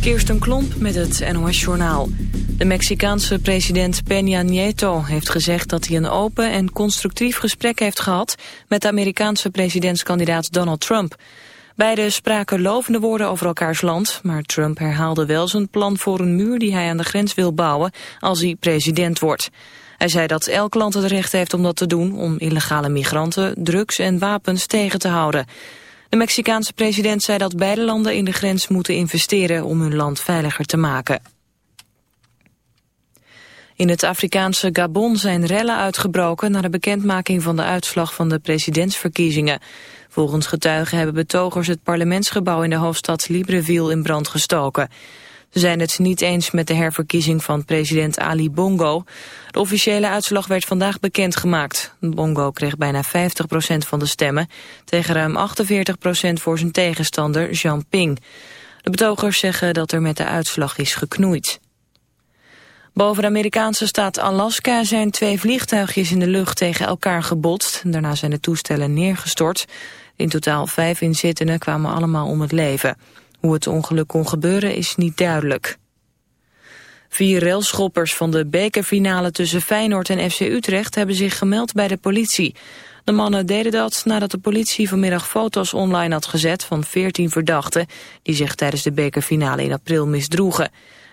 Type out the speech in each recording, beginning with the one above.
Kirsten Klomp met het NOS-journaal. De Mexicaanse president Peña Nieto heeft gezegd dat hij een open en constructief gesprek heeft gehad met de Amerikaanse presidentskandidaat Donald Trump. Beiden spraken lovende woorden over elkaars land, maar Trump herhaalde wel zijn plan voor een muur die hij aan de grens wil bouwen als hij president wordt. Hij zei dat elk land het recht heeft om dat te doen om illegale migranten, drugs en wapens tegen te houden. De Mexicaanse president zei dat beide landen in de grens moeten investeren om hun land veiliger te maken. In het Afrikaanse Gabon zijn rellen uitgebroken na de bekendmaking van de uitslag van de presidentsverkiezingen. Volgens getuigen hebben betogers het parlementsgebouw in de hoofdstad Libreville in brand gestoken. Ze zijn het niet eens met de herverkiezing van president Ali Bongo. De officiële uitslag werd vandaag bekendgemaakt. Bongo kreeg bijna 50% van de stemmen, tegen ruim 48% voor zijn tegenstander Jean Ping. De betogers zeggen dat er met de uitslag is geknoeid. Boven de Amerikaanse staat Alaska zijn twee vliegtuigjes in de lucht tegen elkaar gebotst. Daarna zijn de toestellen neergestort. In totaal vijf inzittenden kwamen allemaal om het leven. Hoe het ongeluk kon gebeuren is niet duidelijk. Vier railschoppers van de bekerfinale tussen Feyenoord en FC Utrecht hebben zich gemeld bij de politie. De mannen deden dat nadat de politie vanmiddag foto's online had gezet van 14 verdachten die zich tijdens de bekerfinale in april misdroegen.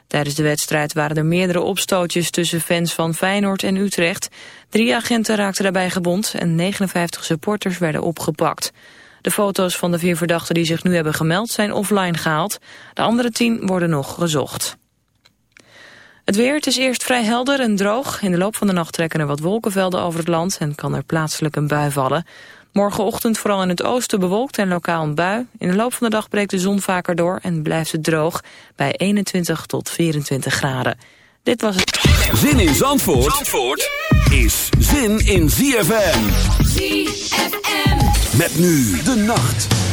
Tijdens de wedstrijd waren er meerdere opstootjes tussen fans van Feyenoord en Utrecht. Drie agenten raakten daarbij gewond en 59 supporters werden opgepakt. De foto's van de vier verdachten die zich nu hebben gemeld zijn offline gehaald. De andere tien worden nog gezocht. Het weer, het is eerst vrij helder en droog. In de loop van de nacht trekken er wat wolkenvelden over het land... en kan er plaatselijk een bui vallen. Morgenochtend vooral in het oosten bewolkt en lokaal een bui. In de loop van de dag breekt de zon vaker door en blijft het droog... bij 21 tot 24 graden. Dit was het... Zin in Zandvoort, Zandvoort is zin in ZFM. ZFM. Met nu de nacht.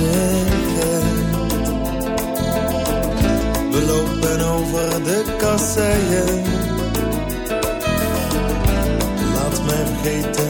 zeggen. We lopen over de kasseien. Laat mij vergeten.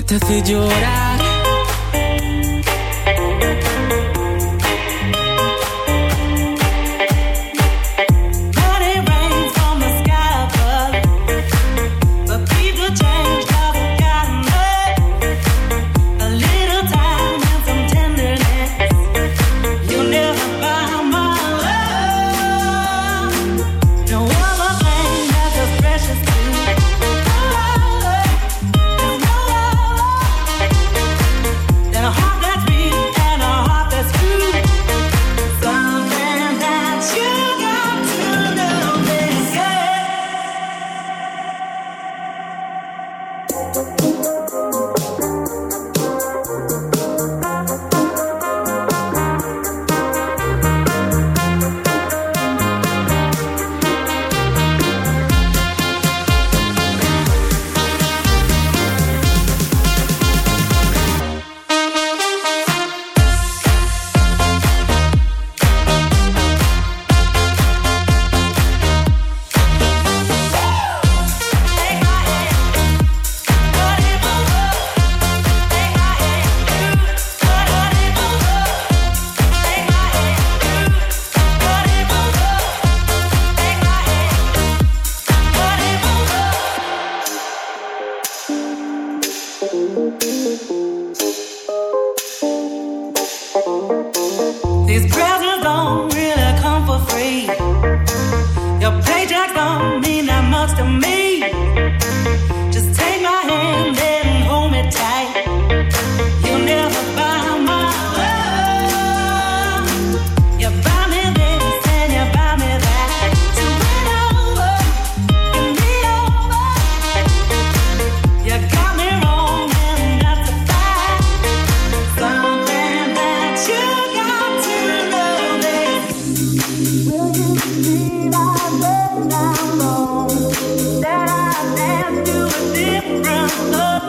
que te hace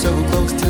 so close to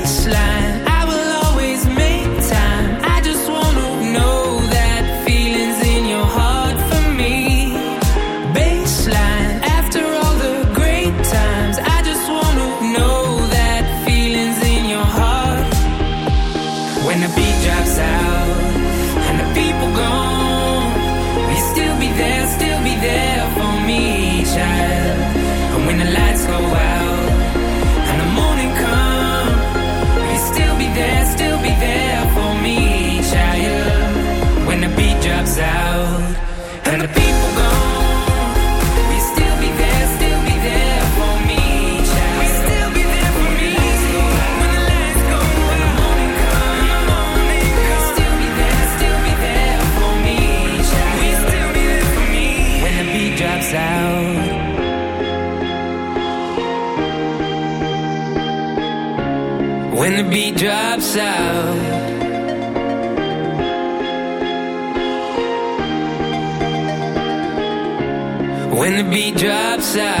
beat drops out